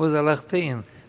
was a lachtin